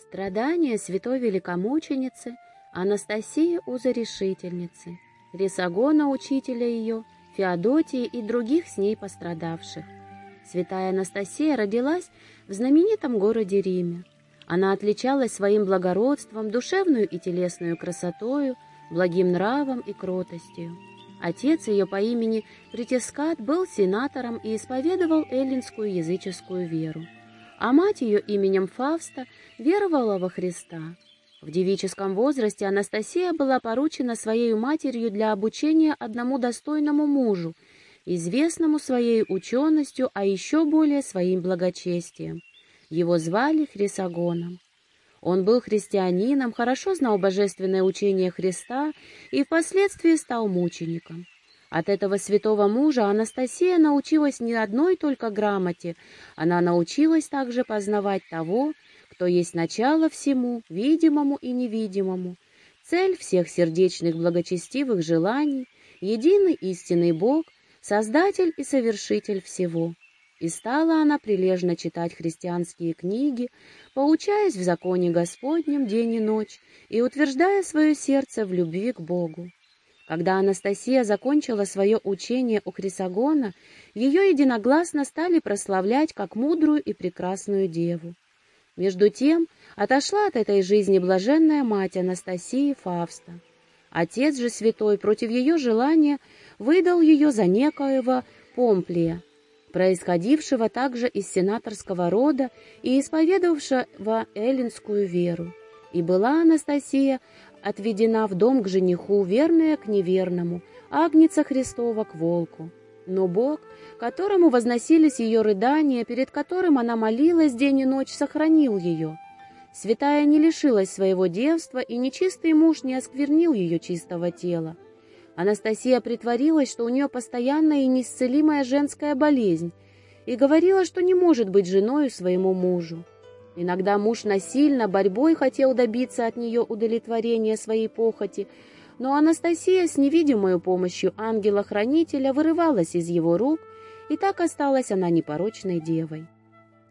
Страдания святой великомученицы Анастасии Узорешительницы, Ресагона, учителя ее, Феодотии и других с ней пострадавших. Святая Анастасия родилась в знаменитом городе Риме. Она отличалась своим благородством, душевную и телесную красотою, благим нравом и кротостью. Отец ее по имени Притискат был сенатором и исповедовал эллинскую языческую веру, а мать ее именем Фавста веровала во Христа. В девическом возрасте Анастасия была поручена своей матерью для обучения одному достойному мужу, известному своей ученостью, а еще более своим благочестием. Его звали Хрисогоном. Он был христианином, хорошо знал божественное учение Христа и впоследствии стал мучеником. От этого святого мужа Анастасия научилась не одной только грамоте, она научилась также познавать того, кто есть начало всему, видимому и невидимому, цель всех сердечных благочестивых желаний, единый истинный Бог, Создатель и Совершитель всего. И стала она прилежно читать христианские книги, поучаясь в законе Господнем день и ночь и утверждая свое сердце в любви к Богу. Когда Анастасия закончила свое учение у Хрисогона, ее единогласно стали прославлять как мудрую и прекрасную деву. Между тем отошла от этой жизни блаженная мать Анастасии Фавста. Отец же святой против ее желания выдал ее за некоего Помплия, происходившего также из сенаторского рода и исповедовавшего эллинскую веру. И была Анастасия отведена в дом к жениху, верная к неверному, Агнца Христова к волку. Но Бог, которому возносились ее рыдания, перед которым она молилась день и ночь, сохранил ее. Святая не лишилась своего девства, и нечистый муж не осквернил ее чистого тела. Анастасия притворилась, что у нее постоянная и неисцелимая женская болезнь, и говорила, что не может быть женою своему мужу. Иногда муж насильно, борьбой хотел добиться от нее удовлетворения своей похоти, но Анастасия с невидимой помощью ангела-хранителя вырывалась из его рук, и так осталась она непорочной девой.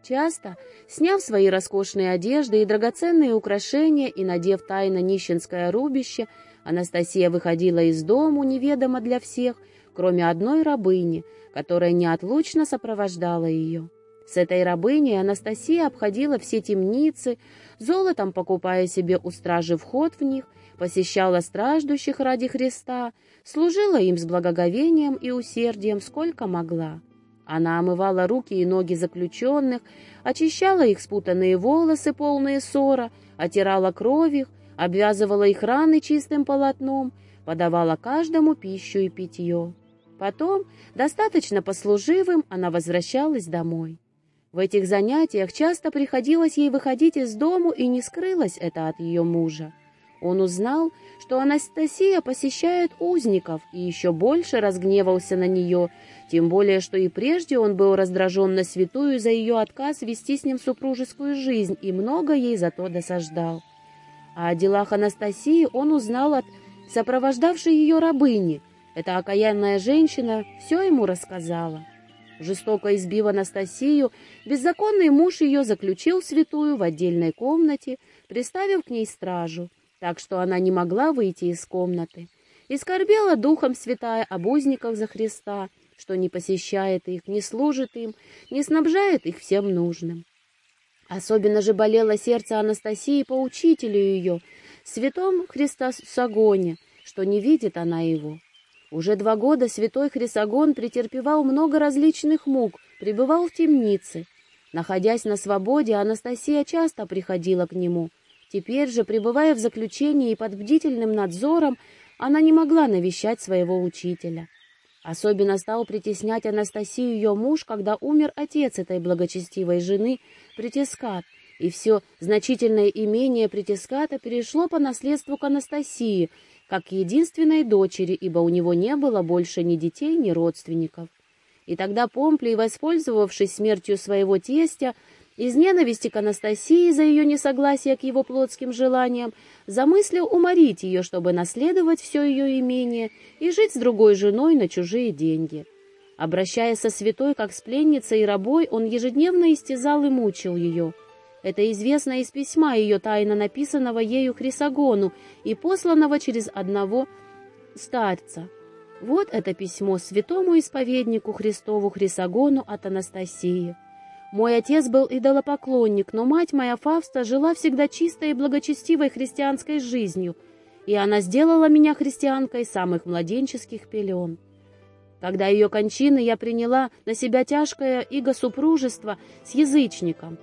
Часто, сняв свои роскошные одежды и драгоценные украшения и надев тайно нищенское рубище, Анастасия выходила из дому неведомо для всех, кроме одной рабыни, которая неотлучно сопровождала ее. С этой рабыней Анастасия обходила все темницы, золотом покупая себе у стражи вход в них, посещала страждущих ради Христа, служила им с благоговением и усердием, сколько могла. Она омывала руки и ноги заключенных, очищала их спутанные волосы, полные ссора, отирала кровь их, обвязывала их раны чистым полотном, подавала каждому пищу и питье. Потом, достаточно послуживым, она возвращалась домой. В этих занятиях часто приходилось ей выходить из дому, и не скрылось это от ее мужа. Он узнал, что Анастасия посещает узников, и еще больше разгневался на нее, тем более, что и прежде он был раздражен на святую за ее отказ вести с ним супружескую жизнь и много ей за то досаждал. А о делах Анастасии он узнал от сопровождавшей ее рабыни. Эта окаянная женщина все ему рассказала. Жестоко избив Анастасию, беззаконный муж ее заключил святую в отдельной комнате, приставив к ней стражу, так что она не могла выйти из комнаты. И скорбела духом святая об узниках за Христа, что не посещает их, не служит им, не снабжает их всем нужным. Особенно же болело сердце Анастасии по учителю ее, святом Христосогоне, что не видит она его. Уже два года святой Хрисогон претерпевал много различных мук, пребывал в темнице. Находясь на свободе, Анастасия часто приходила к нему. Теперь же, пребывая в заключении и под бдительным надзором, она не могла навещать своего учителя. Особенно стал притеснять Анастасию ее муж, когда умер отец этой благочестивой жены, Притискат, и все значительное имение Притиската перешло по наследству к Анастасии, как единственной дочери, ибо у него не было больше ни детей, ни родственников. И тогда Помплий, воспользовавшись смертью своего тестя, из ненависти к Анастасии за ее несогласие к его плотским желаниям, замыслил уморить ее, чтобы наследовать все ее имение и жить с другой женой на чужие деньги. Обращаясь со святой как с пленницей и рабой, он ежедневно истязал и мучил ее. Это известно из письма ее тайно написанного ею Хрисогону и посланного через одного старца. Вот это письмо святому исповеднику Христову Хрисогону от Анастасии. Мой отец был идолопоклонник, но мать моя Фавста жила всегда чистой и благочестивой христианской жизнью, и она сделала меня христианкой самых младенческих пелен. Когда ее кончины я приняла на себя тяжкое иго супружества с язычником,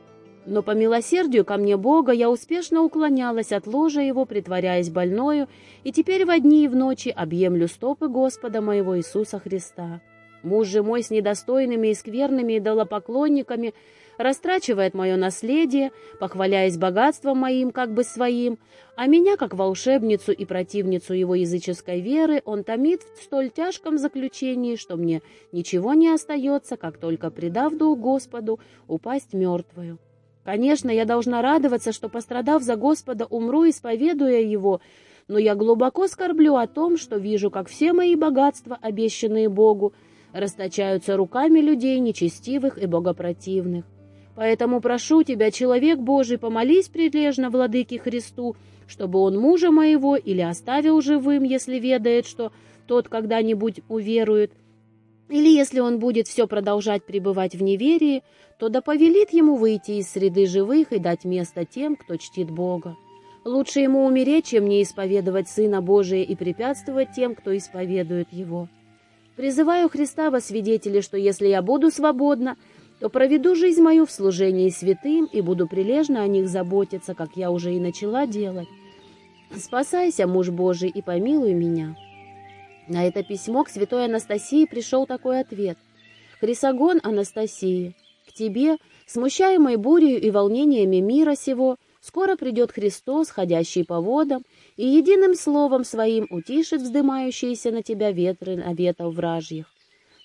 но по милосердию ко мне Бога я успешно уклонялась от ложа его, притворяясь больною, и теперь в дни и в ночи объемлю стопы Господа моего Иисуса Христа. Муж же мой с недостойными и скверными идолопоклонниками растрачивает мое наследие, похваляясь богатством моим как бы своим, а меня, как волшебницу и противницу его языческой веры, он томит в столь тяжком заключении, что мне ничего не остается, как только, предав дух Господу, упасть мертвую. Конечно, я должна радоваться, что, пострадав за Господа, умру, исповедуя Его, но я глубоко скорблю о том, что вижу, как все мои богатства, обещанные Богу, расточаются руками людей нечестивых и богопротивных. Поэтому прошу тебя, человек Божий, помолись прилежно владыке Христу, чтобы он мужа моего или оставил живым, если ведает, что тот когда-нибудь уверует, или если он будет все продолжать пребывать в неверии, то да повелит ему выйти из среды живых и дать место тем, кто чтит Бога. Лучше ему умереть, чем не исповедовать Сына Божия и препятствовать тем, кто исповедует Его. Призываю Христа во свидетели, что если я буду свободна, то проведу жизнь мою в служении святым и буду прилежно о них заботиться, как я уже и начала делать. Спасайся, муж Божий, и помилуй меня». На это письмо к святой Анастасии пришел такой ответ. «Хрисогон Анастасии, к тебе, смущаемой бурей и волнениями мира сего, скоро придет Христос, ходящий по водам, и единым словом своим утишит вздымающиеся на тебя ветры наветов вражьих.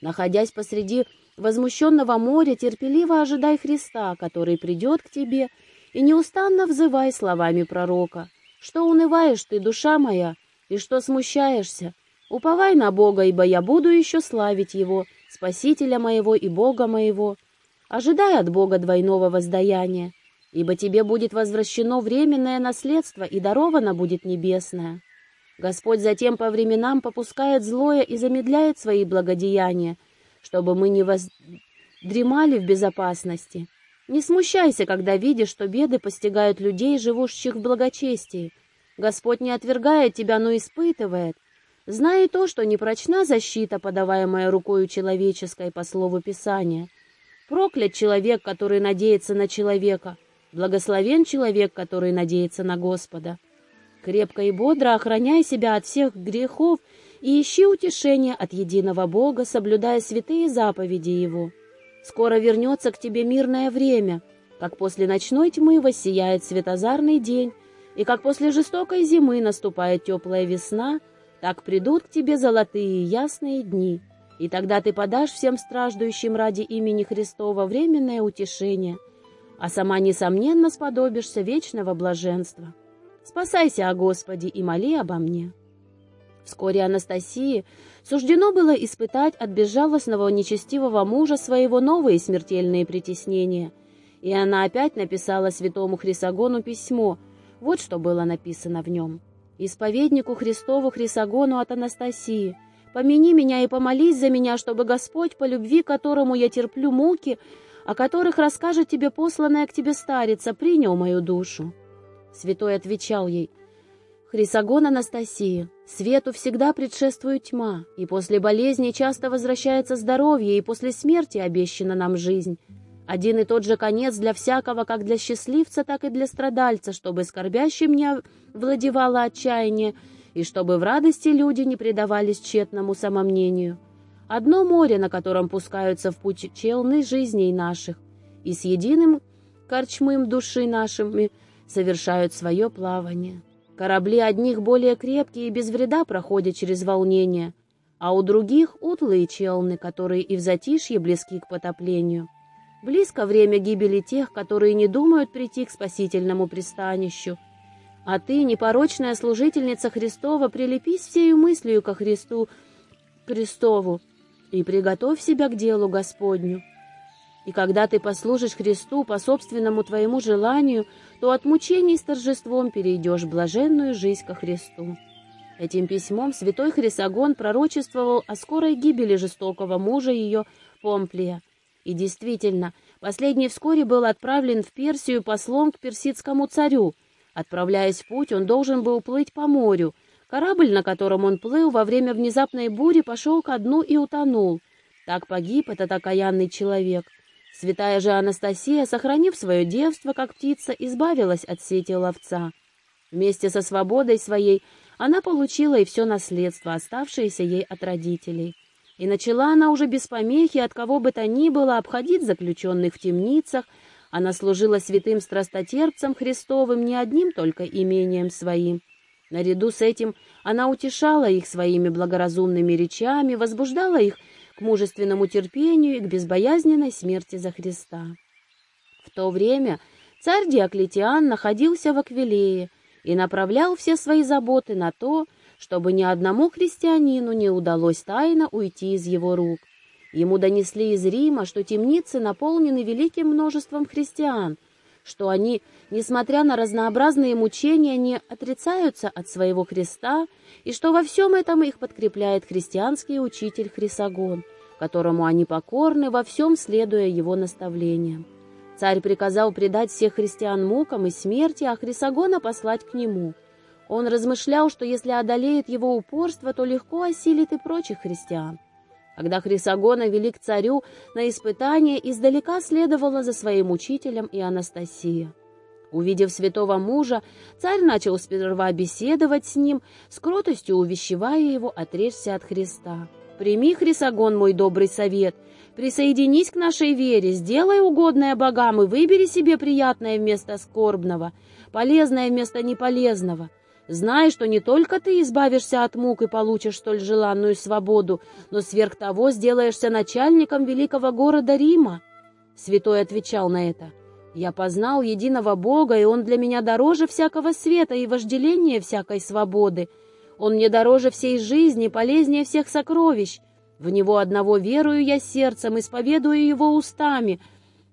Находясь посреди возмущенного моря, терпеливо ожидай Христа, который придет к тебе, и неустанно взывай словами пророка. Что унываешь ты, душа моя, и что смущаешься? Уповай на Бога, ибо я буду еще славить Его, Спасителя моего и Бога моего. Ожидай от Бога двойного воздаяния, ибо тебе будет возвращено временное наследство и даровано будет небесное. Господь затем по временам попускает злое и замедляет свои благодеяния, чтобы мы не воздремали в безопасности. Не смущайся, когда видишь, что беды постигают людей, живущих в благочестии. Господь не отвергает тебя, но испытывает, зная то, что непрочна защита, подаваемая рукою человеческой по слову Писания. Проклят человек, который надеется на человека, Благословен человек, который надеется на Господа. Крепко и бодро охраняй себя от всех грехов и ищи утешения от единого Бога, соблюдая святые заповеди Его. Скоро вернется к тебе мирное время, как после ночной тьмы воссияет светозарный день, и как после жестокой зимы наступает теплая весна, так придут к тебе золотые ясные дни, и тогда ты подашь всем страждущим ради имени Христова временное утешение — а сама, несомненно, сподобишься вечного блаженства. Спасайся о Господе и моли обо мне». Вскоре Анастасии суждено было испытать от безжалостного нечестивого мужа своего новые смертельные притеснения, и она опять написала святому Хрисогону письмо. Вот что было написано в нем. «Исповеднику Христову Хрисогону от Анастасии, помяни меня и помолись за меня, чтобы Господь, по любви которому я терплю муки, о которых расскажет тебе посланная к тебе старица, принял мою душу». Святой отвечал ей, «Хрисогон Анастасия, свету всегда предшествует тьма, и после болезни часто возвращается здоровье, и после смерти обещана нам жизнь. Один и тот же конец для всякого, как для счастливца, так и для страдальца, чтобы скорбящим не владевало отчаяние, и чтобы в радости люди не предавались тщетному самомнению». Одно море, на котором пускаются в путь челны жизней наших, и с единым корчмым души нашими совершают свое плавание. Корабли одних более крепкие и без вреда проходят через волнение, а у других утлые челны, которые и в затишье близки к потоплению. Близко время гибели тех, которые не думают прийти к спасительному пристанищу. А ты, непорочная служительница Христова, прилепись всею мыслью ко Христу Христову, и приготовь себя к делу Господню. И когда ты послужишь Христу по собственному твоему желанию, то от мучений с торжеством перейдешь в блаженную жизнь ко Христу. Этим письмом святой Хрисогон пророчествовал о скорой гибели жестокого мужа ее Помплия. И действительно, последний вскоре был отправлен в Персию послом к персидскому царю. Отправляясь в путь, он должен был плыть по морю. Корабль, на котором он плыл, во время внезапной бури пошел ко дну и утонул. Так погиб этот окаянный человек. Святая же Анастасия, сохранив свое девство, как птица, избавилась от сети ловца. Вместе со свободой своей она получила и все наследство, оставшееся ей от родителей. И начала она уже без помехи от кого бы то ни было обходить заключенных в темницах, она служила святым страстотерпцам Христовым не одним только имением своим. Наряду с этим она утешала их своими благоразумными речами, возбуждала их к мужественному терпению и к безбоязненной смерти за Христа. В то время царь Диоклетиан находился в Аквилее и направлял все свои заботы на то, чтобы ни одному христианину не удалось тайно уйти из его рук. Ему донесли из Рима, что темницы наполнены великим множеством христиан, что они, несмотря на разнообразные мучения, не отрицаются от своего Христа, и что во всем этом их подкрепляет христианский учитель Хрисогон, которому они покорны, во всем следуя его наставлениям. Царь приказал предать всех христиан мукам и смерти, а Хрисогона послать к нему. Он размышлял, что если одолеет его упорство, то легко осилит и прочих христиан. Когда Хрисогона вели к царю на испытание, издалека следовала за своим учителем и Анастасия. Увидев святого мужа, царь начал сперва беседовать с ним, с кротостью увещевая его отречься от Христа. «Прими, Хрисогон, мой добрый совет, присоединись к нашей вере, сделай угодное богам и выбери себе приятное вместо скорбного, полезное вместо неполезного». Знай, что не только ты избавишься от мук и получишь столь желанную свободу, но сверх того сделаешься начальником великого города Рима. Святой отвечал на это. Я познал единого Бога, и Он для меня дороже всякого света и вожделения всякой свободы. Он мне дороже всей жизни, полезнее всех сокровищ. В Него одного верую я сердцем, исповедую Его устами,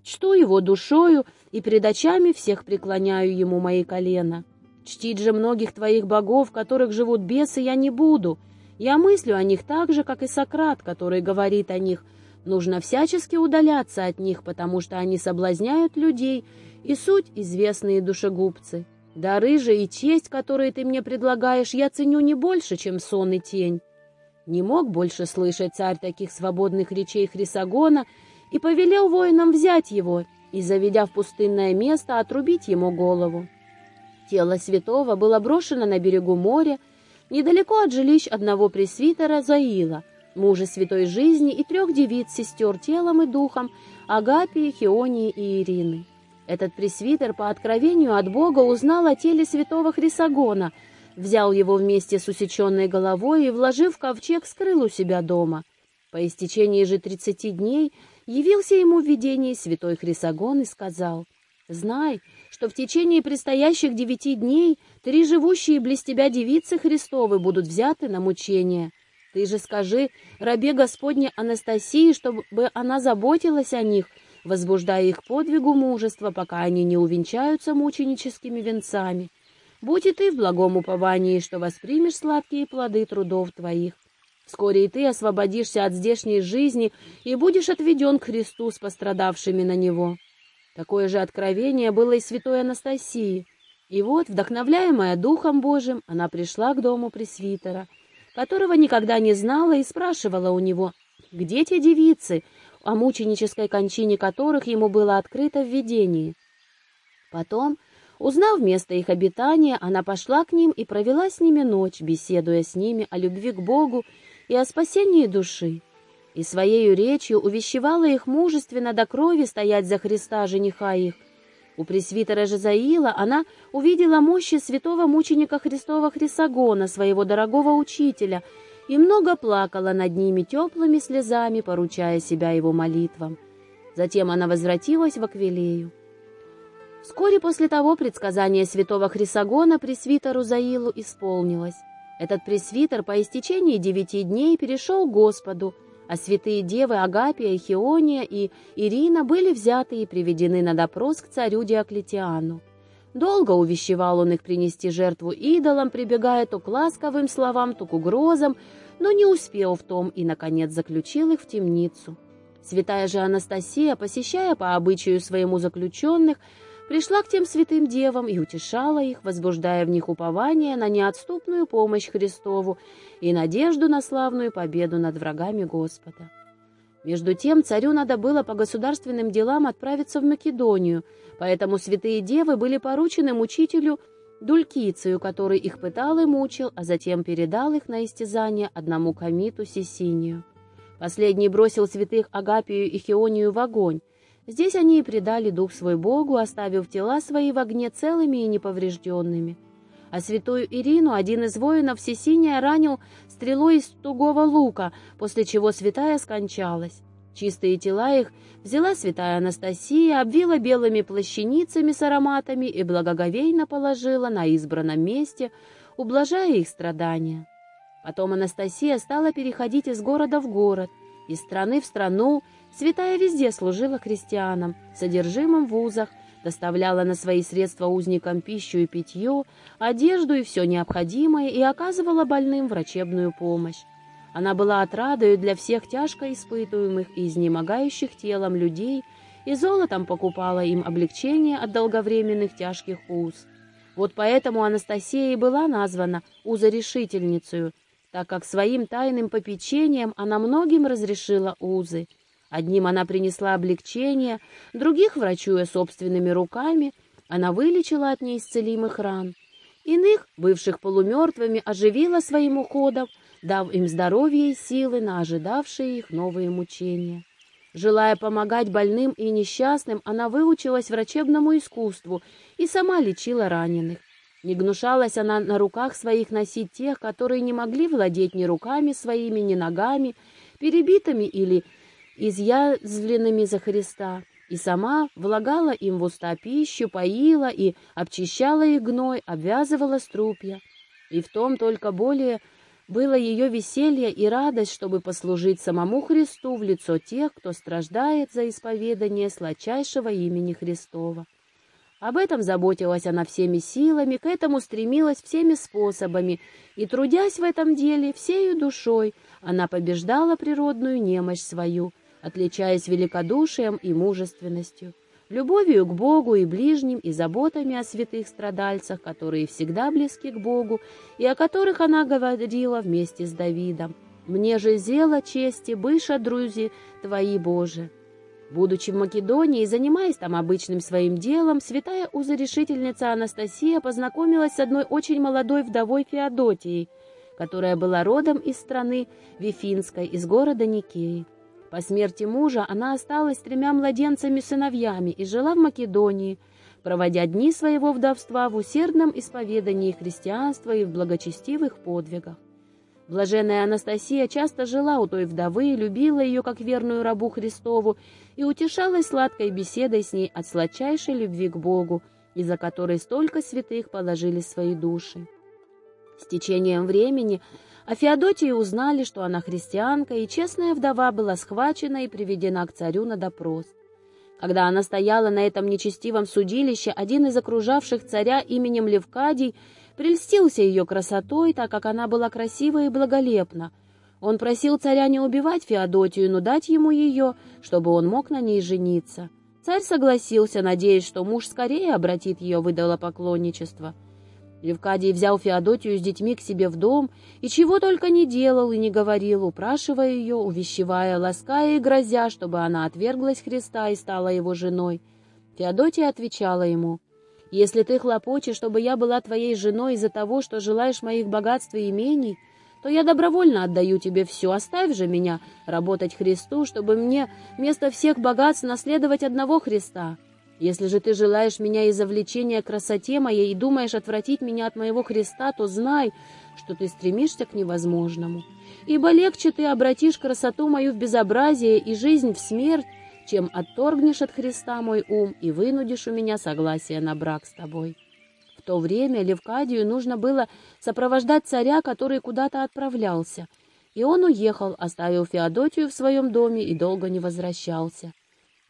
чту Его душою и пред очами всех преклоняю Ему мои колена. Чтить же многих твоих богов, которых живут бесы, я не буду. Я мыслю о них так же, как и Сократ, который говорит о них. Нужно всячески удаляться от них, потому что они соблазняют людей, и суть известные душегубцы. Дары же и честь, которые ты мне предлагаешь, я ценю не больше, чем сон и тень. Не мог больше слышать царь таких свободных речей Хрисогона и повелел воинам взять его и, заведя в пустынное место, отрубить ему голову. Тело святого было брошено на берегу моря, недалеко от жилищ одного пресвитера Заила, мужа святой жизни и трех девиц, сестер телом и духом, Агапии, Хионии и Ирины. Этот пресвитер по откровению от Бога узнал о теле святого Хрисогона, взял его вместе с усеченной головой и, вложив в ковчег, скрыл у себя дома. По истечении же тридцати дней явился ему в видении святой Хрисогон и сказал, «Знай, что в течение предстоящих девяти дней три живущие близ тебя девицы Христовы будут взяты на мучение. Ты же скажи рабе Господне Анастасии, чтобы она заботилась о них, возбуждая их подвигу мужества, пока они не увенчаются мученическими венцами. Будь и ты в благом уповании, что воспримешь сладкие плоды трудов твоих. Вскоре и ты освободишься от здешней жизни и будешь отведен к Христу с пострадавшими на Него. Такое же откровение было и святой Анастасии. И вот, вдохновляемая Духом Божиим, она пришла к дому пресвитера, которого никогда не знала, и спрашивала у него, где те девицы, о мученической кончине которых ему было открыто в видении. Потом, узнав место их обитания, она пошла к ним и провела с ними ночь, беседуя с ними о любви к Богу и о спасении души и своею речью увещевала их мужественно до крови стоять за Христа, жениха их. У пресвитера Жизаила она увидела мощи святого мученика Христова Хрисогона, своего дорогого учителя, и много плакала над ними теплыми слезами, поручая себя его молитвам. Затем она возвратилась в Аквилею. Вскоре после того предсказание святого Хрисогона пресвитеру Заилу исполнилось. Этот пресвитер по истечении девяти дней перешел к Господу, а святые девы Агапия, Хиония и Ирина были взяты и приведены на допрос к царю Диоклетиану. Долго увещевал он их принести жертву идолам, прибегая то к ласковым словам, то к угрозам, но не успел в том и, наконец, заключил их в темницу. Святая же Анастасия, посещая по обычаю своему заключенных, пришла к тем святым девам и утешала их, возбуждая в них упование на неотступную помощь Христову и надежду на славную победу над врагами Господа. Между тем царю надо было по государственным делам отправиться в Македонию, поэтому святые девы были поручены мучителю Дулькицию, который их пытал и мучил, а затем передал их на истязание одному комиту Сесинию. Последний бросил святых Агапию и Хионию в огонь. Здесь они и предали дух свой Богу, оставив тела свои в огне целыми и неповрежденными. А святую Ирину один из воинов Сесиния ранил стрелой из тугого лука, после чего святая скончалась. Чистые тела их взяла святая Анастасия, обвила белыми плащаницами с ароматами и благоговейно положила на избранном месте, ублажая их страдания. Потом Анастасия стала переходить из города в город, из страны в страну, святая везде служила христианам, содержимым в вузах, доставляла на свои средства узникам пищу и питье, одежду и все необходимое и оказывала больным врачебную помощь. Она была отрадою для всех тяжко испытуемых и изнемогающих телом людей и золотом покупала им облегчение от долговременных тяжких уз. Вот поэтому Анастасия и была названа узорешительницей, так как своим тайным попечением она многим разрешила узы. Одним она принесла облегчение, других, врачуя собственными руками, она вылечила от неисцелимых ран. Иных, бывших полумертвыми, оживила своим уходом, дав им здоровье и силы на ожидавшие их новые мучения. Желая помогать больным и несчастным, она выучилась врачебному искусству и сама лечила раненых. Не гнушалась она на руках своих носить тех, которые не могли владеть ни руками своими, ни ногами, перебитыми или изъязвленными за Христа, и сама влагала им в уста пищу, поила и обчищала их гной, обвязывала струпья. И в том только более было ее веселье и радость, чтобы послужить самому Христу в лицо тех, кто страждает за исповедание сладчайшего имени Христова. Об этом заботилась она всеми силами, к этому стремилась всеми способами, и, трудясь в этом деле всею душой, она побеждала природную немощь свою, отличаясь великодушием и мужественностью, любовью к Богу и ближним и заботами о святых страдальцах, которые всегда близки к Богу, и о которых она говорила вместе с Давидом. «Мне же зело чести, быша, друзи, твои Боже». Будучи в Македонии и занимаясь там обычным своим делом, святая узорешительница Анастасия познакомилась с одной очень молодой вдовой Феодотией, которая была родом из страны Вифинской, из города Никеи. По смерти мужа она осталась с тремя младенцами-сыновьями и жила в Македонии, проводя дни своего вдовства в усердном исповедании христианства и в благочестивых подвигах. Блаженная Анастасия часто жила у той вдовы, любила ее как верную рабу Христову и утешалась сладкой беседой с ней от сладчайшей любви к Богу, из-за которой столько святых положили свои души. С течением времени о Феодотии узнали, что она христианка, и честная вдова была схвачена и приведена к царю на допрос. Когда она стояла на этом нечестивом судилище, один из окружавших царя именем Левкадий прельстился ее красотой, так как она была красива и благолепна. Он просил царя не убивать Феодотию, но дать ему ее, чтобы он мог на ней жениться. Царь согласился, надеясь, что муж скорее обратит ее в идолопоклонничество. Левкадий взял Феодотию с детьми к себе в дом и чего только не делал и не говорил, упрашивая ее, увещевая, лаская и грозя, чтобы она отверглась Христа и стала его женой. Феодотия отвечала ему, «Если ты хлопочешь, чтобы я была твоей женой из-за того, что желаешь моих богатств и имений, то я добровольно отдаю тебе все. Оставь же меня работать Христу, чтобы мне вместо всех богатств наследовать одного Христа». Если же ты желаешь меня из-за влечения красоте моей и думаешь отвратить меня от моего Христа, то знай, что ты стремишься к невозможному. Ибо легче ты обратишь красоту мою в безобразие и жизнь в смерть, чем отторгнешь от Христа мой ум и вынудишь у меня согласие на брак с тобой. В то время Левкадию нужно было сопровождать царя, который куда-то отправлялся, И он уехал, оставив Феодотию в своем доме и долго не возвращался.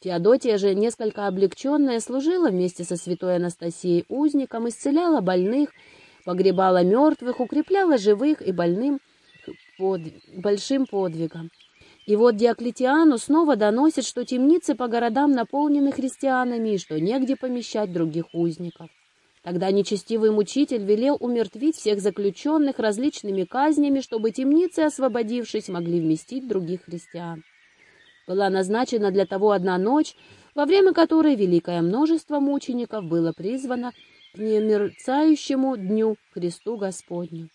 Феодотия же, несколько облегченная, служила вместе со святой Анастасией узником, исцеляла больных, погребала мертвых, укрепляла живых и больным под... большим подвигом. И вот Диоклетиану снова доносит, что темницы по городам наполнены христианами и что негде помещать других узников. Тогда нечестивый мучитель велел умертвить всех заключенных различными казнями, чтобы темницы, освободившись, могли вместить других христиан. Была назначена для того одна ночь, во время которой великое множество мучеников было призвано к немерцающему дню Христу Господню.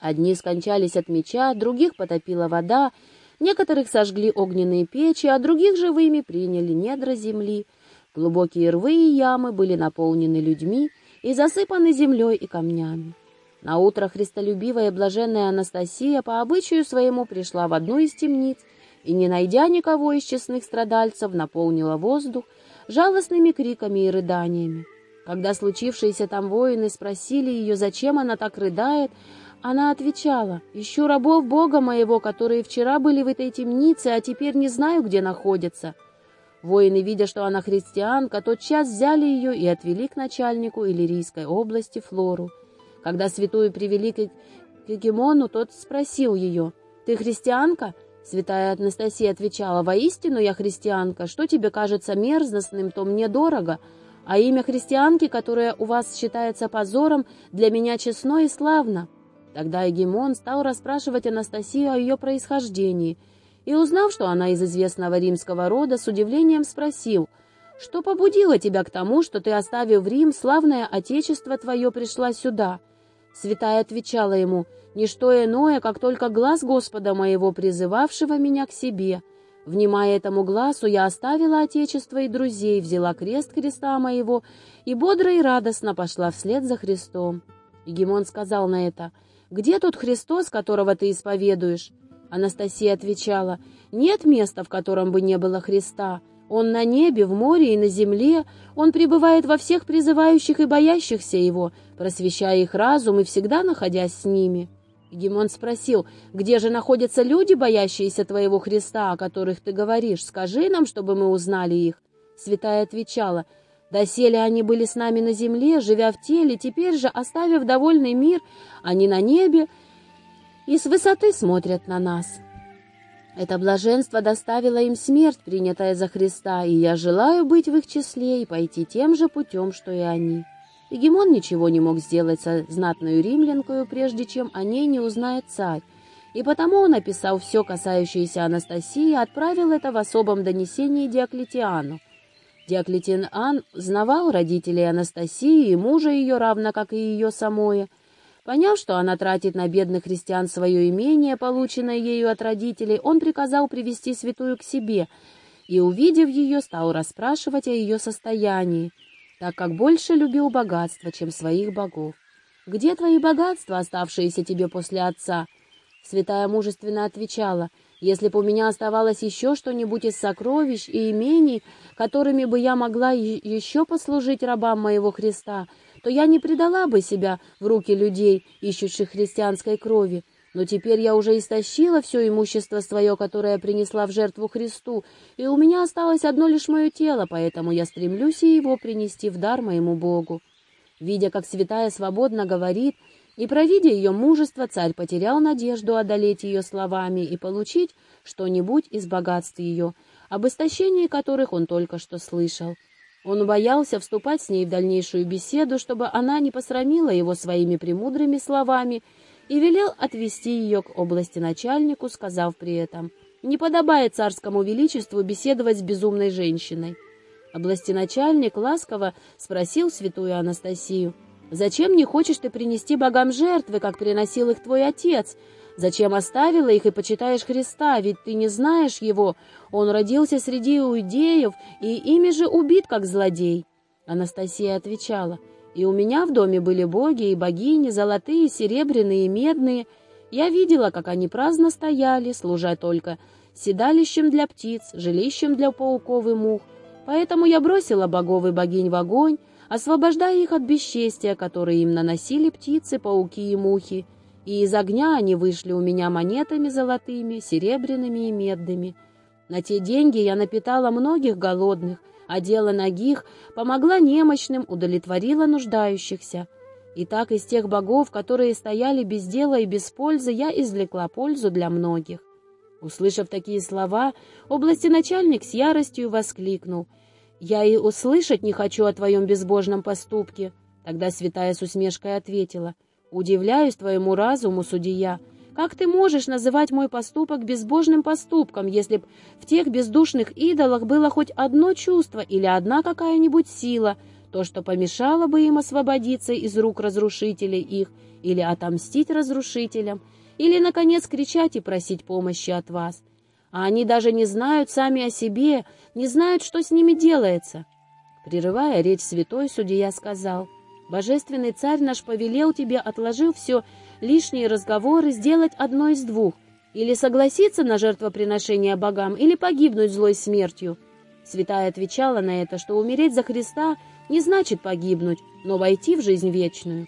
Одни скончались от меча, других потопила вода, некоторых сожгли огненные печи, а других живыми приняли недра земли. Глубокие рвы и ямы были наполнены людьми и засыпаны землей и камнями. На утро христолюбивая блаженная Анастасия по обычаю своему пришла в одну из темниц и, не найдя никого из честных страдальцев, наполнила воздух жалостными криками и рыданиями. Когда случившиеся там воины спросили ее, зачем она так рыдает, она отвечала, «Ищу рабов Бога моего, которые вчера были в этой темнице, а теперь не знаю, где находятся». Воины, видя, что она христианка, тотчас взяли ее и отвели к начальнику Иллирийской области Флору. Когда святую привели к Гегемону, тот спросил ее, «Ты христианка?» Святая Анастасия отвечала, «Воистину я христианка. Что тебе кажется мерзностным, то мне дорого, а имя христианки, которое у вас считается позором, для меня честно и славно». Тогда Егемон стал расспрашивать Анастасию о ее происхождении, и, узнав, что она из известного римского рода, с удивлением спросил, «Что побудило тебя к тому, что ты, оставив Рим, славное отечество твое, пришла сюда?» Святая отвечала ему, «Ничто иное, как только глаз Господа моего, призывавшего меня к себе. Внимая этому глазу, я оставила отечество и друзей, взяла крест креста моего и бодро и радостно пошла вслед за Христом». Егемон сказал на это, — где тот Христос, которого ты исповедуешь?» Анастасия отвечала, «Нет места, в котором бы не было Христа. Он на небе, в море и на земле. Он пребывает во всех призывающих и боящихся Его, просвещая их разум и всегда находясь с ними». Гимон спросил, «Где же находятся люди, боящиеся Твоего Христа, о которых ты говоришь? Скажи нам, чтобы мы узнали их». Святая отвечала, Доселе они были с нами на земле, живя в теле, теперь же, оставив довольный мир, они на небе и с высоты смотрят на нас. Это блаженство доставило им смерть, принятая за Христа, и я желаю быть в их числе и пойти тем же путем, что и они. Егемон ничего не мог сделать со знатную римлянкою, прежде чем о ней не узнает царь, и потому он описал все, касающееся Анастасии, отправил это в особом донесении Диоклетиану. Диоклетиан знавал родителей Анастасии и мужа ее, равно как и ее самое. Поняв, что она тратит на бедных христиан свое имение, полученное ею от родителей, он приказал привести святую к себе и, увидев ее, стал расспрашивать о ее состоянии, так как больше любил богатство, чем своих богов. «Где твои богатства, оставшиеся тебе после отца?» Святая мужественно отвечала — если бы у меня оставалось еще что-нибудь из сокровищ и имений, которыми бы я могла еще послужить рабам моего Христа, то я не предала бы себя в руки людей, ищущих христианской крови. Но теперь я уже истощила все имущество свое, которое принесла в жертву Христу, и у меня осталось одно лишь мое тело, поэтому я стремлюсь и его принести в дар моему Богу. Видя, как святая свободно говорит, и, провидя ее мужество, царь потерял надежду одолеть ее словами и получить что-нибудь из богатств ее, об истощении которых он только что слышал. Он боялся вступать с ней в дальнейшую беседу, чтобы она не посрамила его своими премудрыми словами, и велел отвести ее к области начальнику, сказав при этом, «Не подобает царскому величеству беседовать с безумной женщиной». Областеначальник ласково спросил святую Анастасию, Зачем не хочешь ты принести богам жертвы, как приносил их твой отец? Зачем оставила их и почитаешь Христа, ведь ты не знаешь его? Он родился среди иудеев и ими же убит, как злодей». Анастасия отвечала, «И у меня в доме были боги и богини, золотые, серебряные и медные. Я видела, как они праздно стояли, служа только седалищем для птиц, жилищем для пауков и мух. Поэтому я бросила богов и богинь в огонь, освобождая их от бесчестия, которые им наносили птицы, пауки и мухи. И из огня они вышли у меня монетами золотыми, серебряными и медными. На те деньги я напитала многих голодных, одела ногих, помогла немощным, удовлетворила нуждающихся. И так из тех богов, которые стояли без дела и без пользы, я извлекла пользу для многих. Услышав такие слова, областеначальник с яростью воскликнул. «Я и услышать не хочу о твоем безбожном поступке». Тогда святая с усмешкой ответила. «Удивляюсь твоему разуму, судья. Как ты можешь называть мой поступок безбожным поступком, если б в тех бездушных идолах было хоть одно чувство или одна какая-нибудь сила, то, что помешало бы им освободиться из рук разрушителей их или отомстить разрушителям, или, наконец, кричать и просить помощи от вас? А они даже не знают сами о себе, не знают, что с ними делается». Прерывая речь святой, судья сказал, «Божественный царь наш повелел тебе, отложив все, лишние разговоры сделать одно из двух, или согласиться на жертвоприношение богам, или погибнуть злой смертью. Святая отвечала на это, что умереть за Христа не значит погибнуть, но войти в жизнь вечную.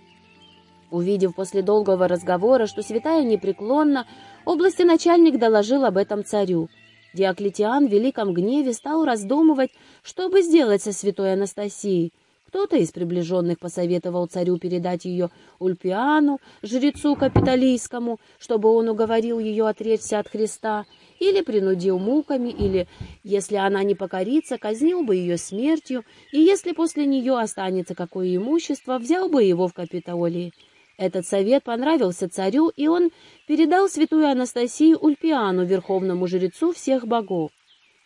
Увидев после долгого разговора, что святая непреклонна, области начальник доложил об этом царю. Диоклетиан в великом гневе стал раздумывать, что бы сделать со святой Анастасией, кто-то из приближенных посоветовал царю передать ее Ульпиану, жрецу капитолийскому, чтобы он уговорил ее отречься от Христа, или принудил муками, или, если она не покорится, казнил бы ее смертью, и если после нее останется какое имущество, взял бы его в Капитолии. Этот совет понравился царю, и он передал святую Анастасию Ульпиану, верховному жрецу всех богов.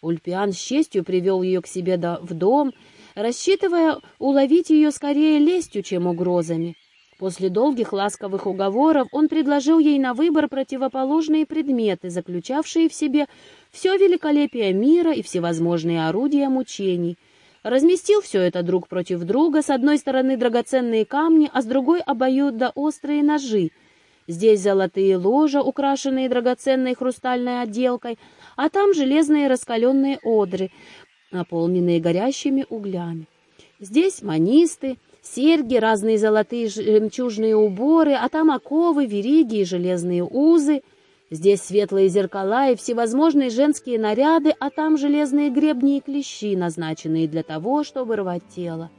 Ульпиан с честью привел ее к себе в дом, рассчитывая уловить ее скорее лестью, чем угрозами. После долгих ласковых уговоров он предложил ей на выбор противоположные предметы, заключавшие в себе все великолепие мира и всевозможные орудия мучений. Разместил все это друг против друга, с одной стороны драгоценные камни, а с другой обоюдоострые ножи. Здесь золотые ложа, украшенные драгоценной хрустальной отделкой, а там железные раскаленные одры, наполненные горящими углями. Здесь манисты, серьги, разные золотые жемчужные уборы, а там оковы, вериги и железные узы. Здесь светлые зеркала и всевозможные женские наряды, а там железные гребни и клещи, назначенные для того, чтобы рвать тело.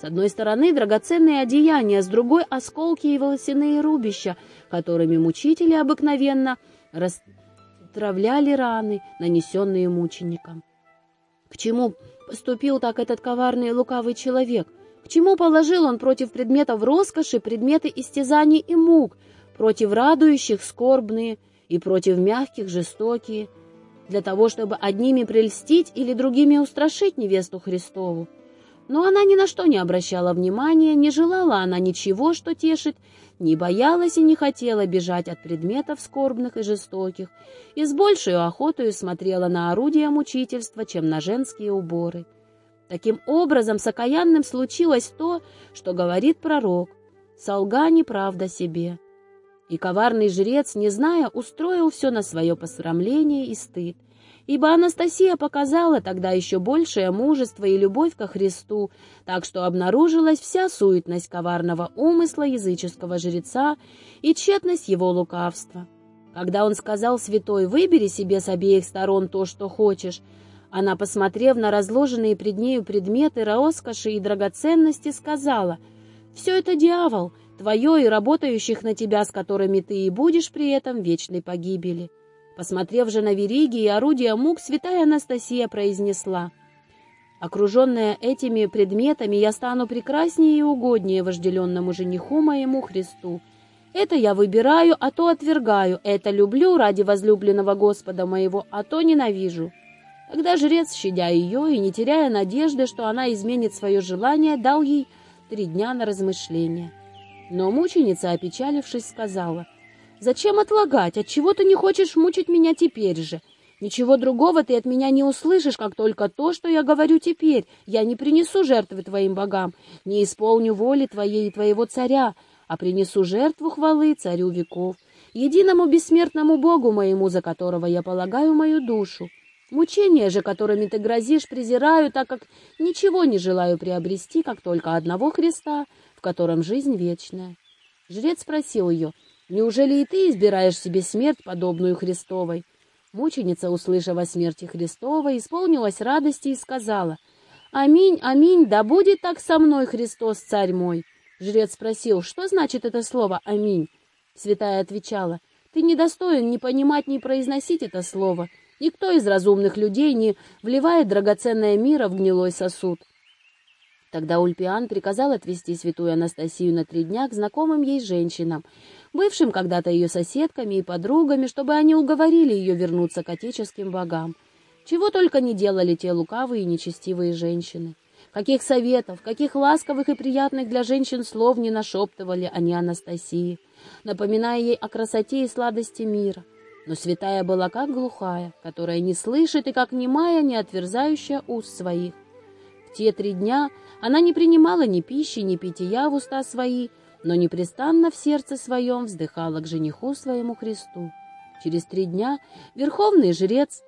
С одной стороны драгоценные одеяния, с другой — осколки и волосяные рубища, которыми мучители обыкновенно растравляли раны, нанесенные мученикам. К чему поступил так этот коварный и лукавый человек? К чему положил он против предметов роскоши предметы истязаний и мук, против радующих скорбные и против мягких жестокие, для того, чтобы одними прельстить или другими устрашить невесту Христову? Но она ни на что не обращала внимания, не желала она ничего, что тешит, не боялась и не хотела бежать от предметов скорбных и жестоких, и с большей охотой смотрела на орудия мучительства, чем на женские уборы. Таким образом, с окаянным случилось то, что говорит пророк «Солга неправда себе». И коварный жрец, не зная, устроил все на свое посрамление и стыд ибо Анастасия показала тогда еще большее мужество и любовь ко Христу, так что обнаружилась вся суетность коварного умысла языческого жреца и тщетность его лукавства. Когда он сказал святой «выбери себе с обеих сторон то, что хочешь», она, посмотрев на разложенные пред нею предметы роскоши и драгоценности, сказала «Все это дьявол, твое и работающих на тебя, с которыми ты и будешь при этом вечной погибели». Посмотрев же на вериги и орудия мук, святая Анастасия произнесла, «Окруженная этими предметами, я стану прекраснее и угоднее вожделенному жениху моему Христу. Это я выбираю, а то отвергаю, это люблю ради возлюбленного Господа моего, а то ненавижу». Тогда жрец, щадя ее и не теряя надежды, что она изменит свое желание, дал ей три дня на размышление. Но мученица, опечалившись, сказала — Зачем отлагать? Отчего ты не хочешь мучить меня теперь же? Ничего другого ты от меня не услышишь, как только то, что я говорю теперь. Я не принесу жертвы твоим богам, не исполню воли твоей и твоего царя, а принесу жертву хвалы царю веков, единому бессмертному Богу моему, за которого я полагаю мою душу. Мучения же, которыми ты грозишь, презираю, так как ничего не желаю приобрести, как только одного Христа, в котором жизнь вечная. Жрец спросил ее, Неужели и ты избираешь себе смерть, подобную Христовой?» Мученица, услышав о смерти Христовой, исполнилась радости и сказала, «Аминь, аминь, да будет так со мной, Христос, царь мой!» Жрец спросил, что значит это слово «аминь»? Святая отвечала, «Ты недостоин ни понимать, ни произносить это слово. Никто из разумных людей не вливает драгоценное мира в гнилой сосуд. Тогда Ульпиан приказал отвезти святую Анастасию на три дня к знакомым ей женщинам, бывшим когда-то ее соседками и подругами, чтобы они уговорили ее вернуться к отеческим богам. Чего только не делали те лукавые и нечестивые женщины. Каких советов, каких ласковых и приятных для женщин слов не нашептывали они Анастасии, напоминая ей о красоте и сладости мира. Но святая была как глухая, которая не слышит и как немая, не отверзающая уст своих. В те три дня она не принимала ни пищи, ни питья в уста свои, но непрестанно в сердце своем вздыхала к жениху своему Христу. Через три дня верховный жрец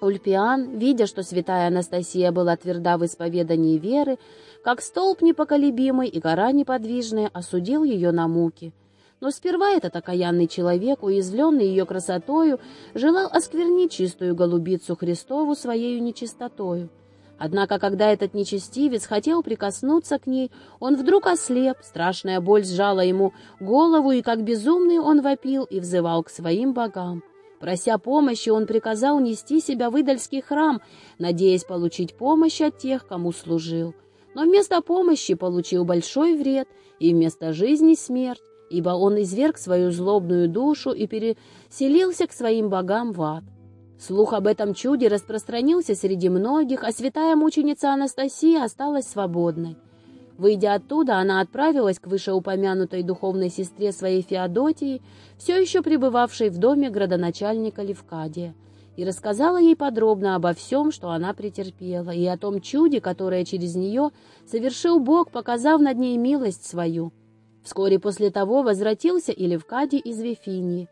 Ульпиан, видя, что святая Анастасия была тверда в исповедании веры, как столб непоколебимый и гора неподвижная, осудил ее на муки. Но сперва этот окаянный человек, уязвленный ее красотою, желал осквернить чистую голубицу Христову своею нечистотою. Однако, когда этот нечестивец хотел прикоснуться к ней, он вдруг ослеп, страшная боль сжала ему голову, и как безумный он вопил и взывал к своим богам. Прося помощи, он приказал нести себя в идольский храм, надеясь получить помощь от тех, кому служил. Но вместо помощи получил большой вред, и вместо жизни смерть, ибо он изверг свою злобную душу и переселился к своим богам в ад. Слух об этом чуде распространился среди многих, а святая мученица Анастасия осталась свободной. Выйдя оттуда, она отправилась к вышеупомянутой духовной сестре своей Феодотии, все еще пребывавшей в доме градоначальника Левкадия, и рассказала ей подробно обо всем, что она претерпела, и о том чуде, которое через нее совершил Бог, показав над ней милость свою. Вскоре после того возвратился и Левкадий из Вифинии,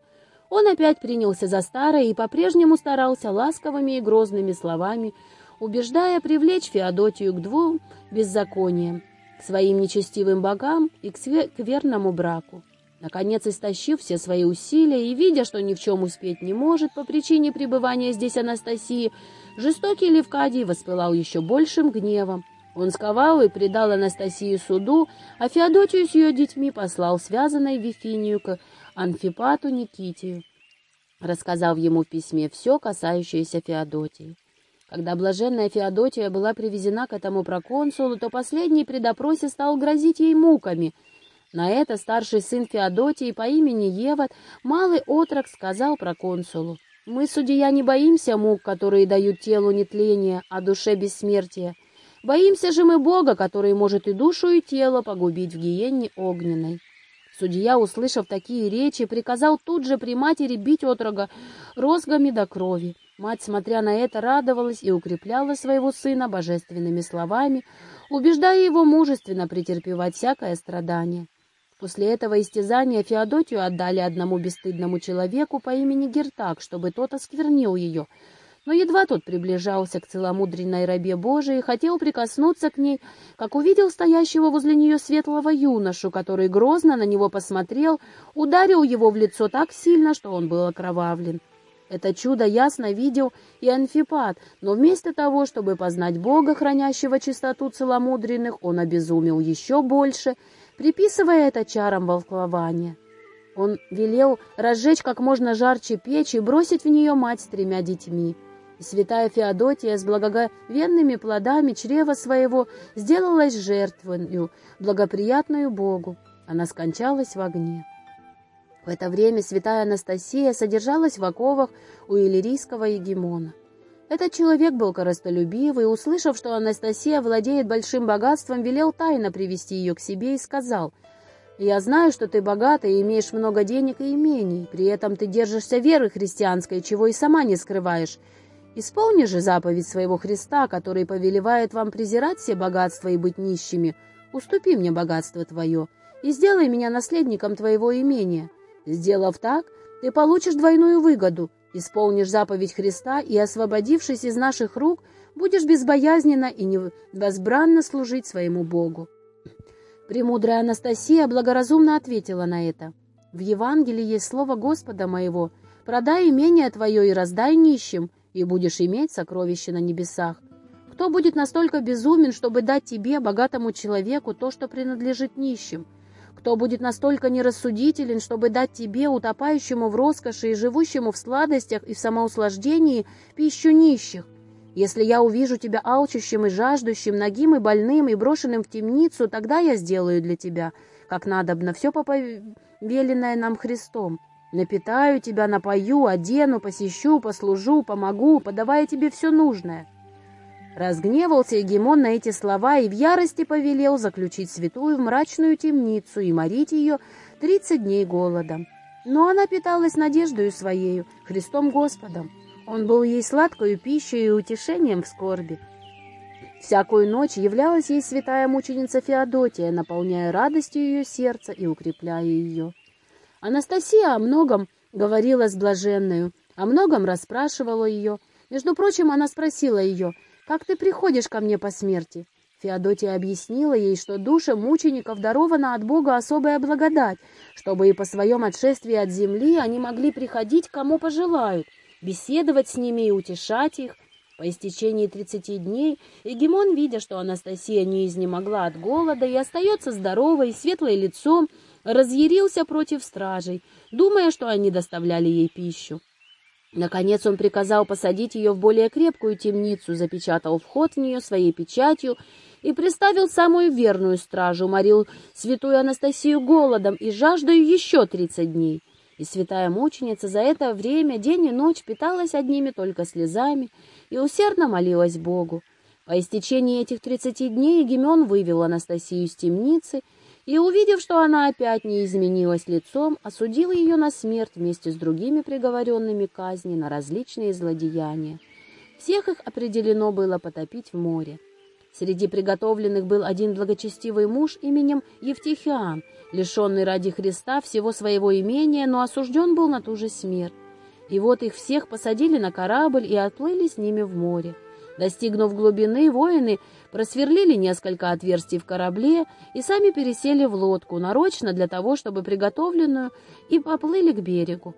он опять принялся за старое и по-прежнему старался ласковыми и грозными словами, убеждая привлечь Феодотию к двум беззакониям, к своим нечестивым богам и к, к верному браку. Наконец, истощив все свои усилия и видя, что ни в чем успеть не может по причине пребывания здесь Анастасии, жестокий Левкадий воспылал еще большим гневом. Он сковал и предал Анастасию суду, а Феодотию с ее детьми послал связанной Вифинию к Анфипату Никитию, рассказав ему в письме все, касающееся Феодотии. Когда блаженная Феодотия была привезена к этому проконсулу, то последний при допросе стал грозить ей муками. На это старший сын Феодотии по имени Еват, малый отрок, сказал проконсулу, «Мы, судья, не боимся мук, которые дают телу нетление, а душе бессмертие. Боимся же мы Бога, который может и душу, и тело погубить в гиенне огненной». Судья, услышав такие речи, приказал тут же при матери бить отрога розгами до крови. Мать, смотря на это, радовалась и укрепляла своего сына божественными словами, убеждая его мужественно претерпевать всякое страдание. После этого истязания Феодотию отдали одному бесстыдному человеку по имени Гертак, чтобы тот осквернил ее — но едва тот приближался к целомудренной рабе Божией, хотел прикоснуться к ней, как увидел стоящего возле нее светлого юношу, который грозно на него посмотрел, ударил его в лицо так сильно, что он был окровавлен. Это чудо ясно видел и Анфипат, но вместо того, чтобы познать Бога, хранящего чистоту целомудренных, он обезумел еще больше, приписывая это чарам волклования. Он велел разжечь как можно жарче печь и бросить в нее мать с тремя детьми. И святая Феодотия с благоговенными плодами чрева своего сделалась жертвою, благоприятную Богу. Она скончалась в огне. В это время святая Анастасия содержалась в оковах у иллирийского егемона. Этот человек был коростолюбивый, услышав, что Анастасия владеет большим богатством, велел тайно привести ее к себе и сказал, «Я знаю, что ты богата и имеешь много денег и имений, при этом ты держишься веры христианской, чего и сама не скрываешь, Исполни же заповедь своего Христа, который повелевает вам презирать все богатства и быть нищими. Уступи мне богатство твое и сделай меня наследником твоего имения. Сделав так, ты получишь двойную выгоду, исполнишь заповедь Христа и, освободившись из наших рук, будешь безбоязненно и невозбранно служить своему Богу». Премудрая Анастасия благоразумно ответила на это. В Евангелии есть слово Господа моего. Продай имение твое и раздай нищим, и будешь иметь сокровище на небесах. Кто будет настолько безумен, чтобы дать тебе, богатому человеку, то, что принадлежит нищим? Кто будет настолько нерассудителен, чтобы дать тебе, утопающему в роскоши и живущему в сладостях и в самоуслаждении, пищу нищих? Если я увижу тебя алчущим и жаждущим, нагим и больным, и брошенным в темницу, тогда я сделаю для тебя, как надобно, все поповеленное нам Христом. Напитаю тебя, напою, одену, посещу, послужу, помогу, подавая тебе все нужное». Разгневался Егемон на эти слова и в ярости повелел заключить святую в мрачную темницу и морить ее тридцать дней голодом. Но она питалась надеждою своею, Христом Господом. Он был ей сладкою пищей и утешением в скорби. Всякую ночь являлась ей святая мученица Феодотия, наполняя радостью ее сердце и укрепляя ее. Анастасия о многом говорила с блаженною, о многом расспрашивала ее. Между прочим, она спросила ее — как ты приходишь ко мне по смерти?» Феодотия объяснила ей, что душам мучеников дарована от Бога особая благодать, чтобы и по своем отшествии от земли они могли приходить, кому пожелают, беседовать с ними и утешать их. По истечении тридцати дней Егемон, видя, что Анастасия не изнемогла от голода и остается здоровой, светлой лицом, разъярился против стражей, думая, что они доставляли ей пищу. Наконец он приказал посадить ее в более крепкую темницу, запечатал вход в нее своей печатью и приставил самую верную стражу, морил святую Анастасию голодом и жаждою еще тридцать дней. И святая мученица за это время день и ночь питалась одними только слезами и усердно молилась Богу. По истечении этих тридцати дней Егемен вывел Анастасию из темницы и, увидев, что она опять не изменилась лицом, осудил ее на смерть вместе с другими приговоренными казни на различные злодеяния. Всех их определено было потопить в море. Среди приготовленных был один благочестивый муж именем Евтихиан, лишенный ради Христа всего своего имения, но осужден был на ту же смерть. И вот их всех посадили на корабль и отплыли с ними в море. Достигнув глубины, воины просверлили несколько отверстий в корабле и сами пересели в лодку, нарочно для того, чтобы приготовленную, и поплыли к берегу.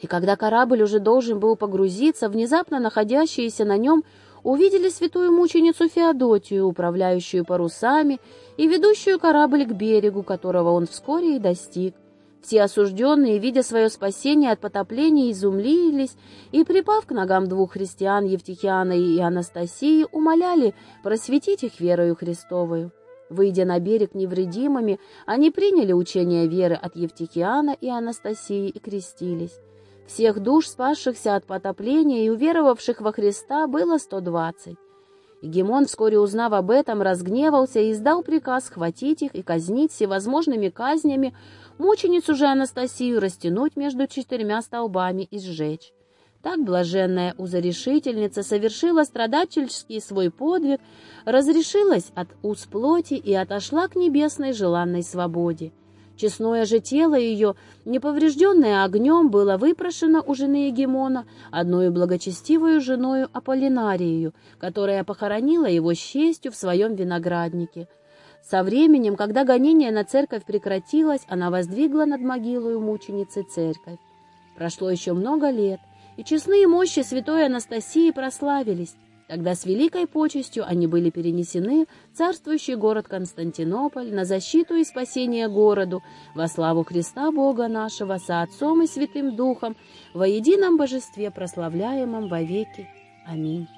И когда корабль уже должен был погрузиться, внезапно находящиеся на нем увидели святую мученицу Феодотию, управляющую парусами и ведущую корабль к берегу, которого он вскоре и достиг. Все осужденные, видя свое спасение от потопления, изумлились и, припав к ногам двух христиан, Евтихиана и Анастасии, умоляли просветить их верою Христовою. Выйдя на берег невредимыми, они приняли учение веры от Евтихиана и Анастасии и крестились. Всех душ, спасшихся от потопления и уверовавших во Христа, было сто двадцать. Гемон, вскоре узнав об этом, разгневался и издал приказ схватить их и казнить всевозможными казнями, мученицу же Анастасию растянуть между четырьмя столбами и сжечь. Так блаженная узорешительница совершила страдательский свой подвиг, разрешилась от уз плоти и отошла к небесной желанной свободе. Честное же тело ее, неповрежденное огнем, было выпрошено у жены Егемона, одной благочестивую женою Аполлинарию, которая похоронила его с честью в своем винограднике. Со временем, когда гонение на церковь прекратилось, она воздвигла над могилой мученицы церковь. Прошло еще много лет, и честные мощи святой Анастасии прославились. Тогда с великой почестью они были перенесены в царствующий город Константинополь на защиту и спасение городу во славу Христа Бога нашего со Отцом и Святым Духом во едином божестве прославляемом вовеки. Аминь.